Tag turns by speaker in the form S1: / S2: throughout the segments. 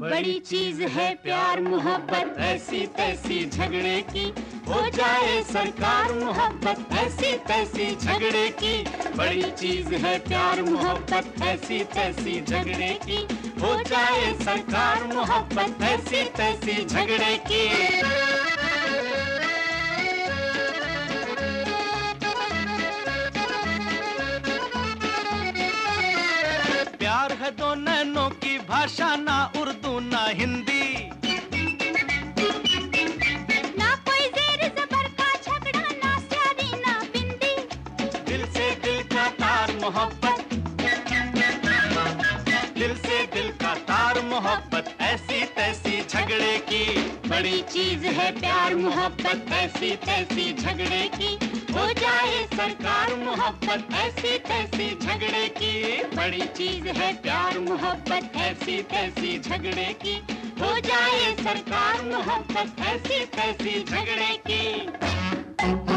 S1: बड़ी चीज़ है प्यार, मोहब्बत ऐसी तैसी झगड़े की। हो जाए सरकार मोहब्बत ऐसी तैसी झगड़े की। बड़ी चीज़ है प्यार, मोहब्बत ऐसी तैसी झगड़े की। हो जाए सरकार मोहब्बत ऐसी तैसी झगड़े की।
S2: प्यार है दो नैनों की भाषा ना हिंदी।
S1: ना कोई जेर जबर का झगड़ा ना ना बिंदी।
S2: दिल से दिल का तार मोहब्बत। दिल से दिल का तार मोहब्बत।
S1: बड़ी चीज़ है प्यार, मोहब्बत, ऐसी तैसी झगड़े की। हो जाए सरकार, मोहब्बत, ऐसी तैसी झगड़े की। बड़ी चीज़ है प्यार, मोहब्बत, ऐसी तैसी झगड़े की। हो जाए सरकार, मोहब्बत, ऐसी तैसी झगड़े की।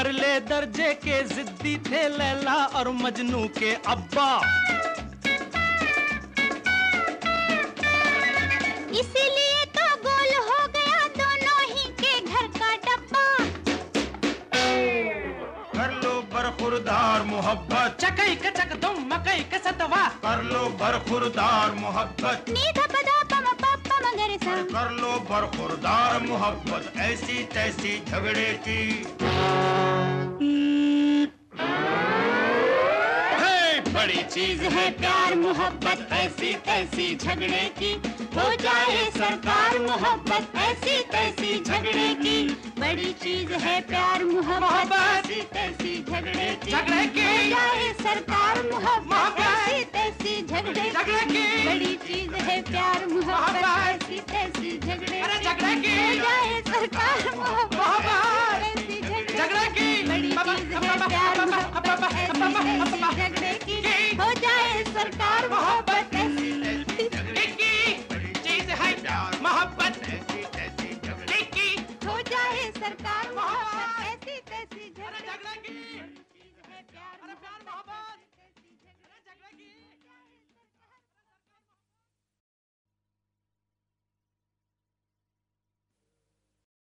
S2: परले दर्जे के जिद्दी थे लैला और मजनू के अब्बा।
S1: इसीलिए तो गोल हो गया दोनों ही के घर का डब्बा।
S3: कर लो बरखुरदार मोहब्बत।
S2: चकई कचक चक तुम मकई कसतवा
S3: कर लो बरखुरदार मोहब्बत।
S1: नी
S3: कर लो बरखुरदार मोहब्बत ऐसी तैसी झगड़े की।
S1: बड़ी चीज़ है प्यार मोहब्बत ऐसी तैसी झगड़े की। हो जाए सरकार मोहब्बत ऐसी तैसी झगड़े की। बड़ी चीज़ है प्यार मोहब्बत ऐसी तैसी झगड़े की।
S2: झगड़े की।
S1: हो जाए सरकार मोहब्बत
S2: मोहब्बत
S1: ऐसी झगड़े
S2: की की।
S1: हो जाए सरकार, मोहब्बत ऐसी
S2: टिक्की चीज़ है मोहब्बत
S3: झगड़े
S1: हो जाए सरकार, मोहब्बत ऐसी तैसी झगड़े
S2: झगड़े की
S1: की।
S2: प्यार मोहब्बत